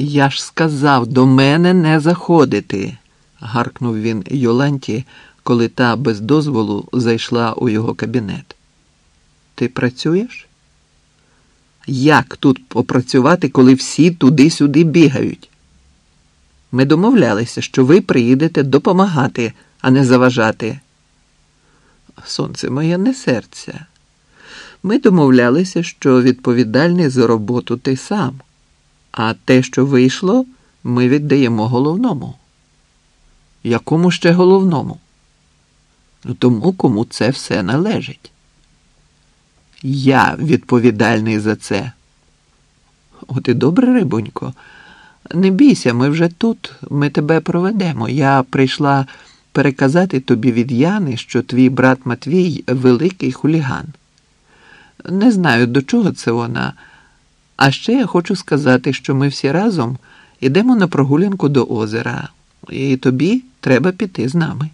Я ж сказав, до мене не заходити, гаркнув він Йоланті, коли та без дозволу зайшла у його кабінет. Ти працюєш? Як тут попрацювати, коли всі туди-сюди бігають? Ми домовлялися, що ви приїдете допомагати, а не заважати. Сонце моє не серця. Ми домовлялися, що відповідальний за роботу ти сам, а те, що вийшло, ми віддаємо головному. Якому ще головному? Ну, Тому, кому це все належить. Я відповідальний за це. От і добре, рибонько. Не бійся, ми вже тут, ми тебе проведемо. Я прийшла переказати тобі від Яни, що твій брат Матвій великий хуліган. Не знаю, до чого це вона. А ще я хочу сказати, що ми всі разом йдемо на прогулянку до озера, і тобі треба піти з нами.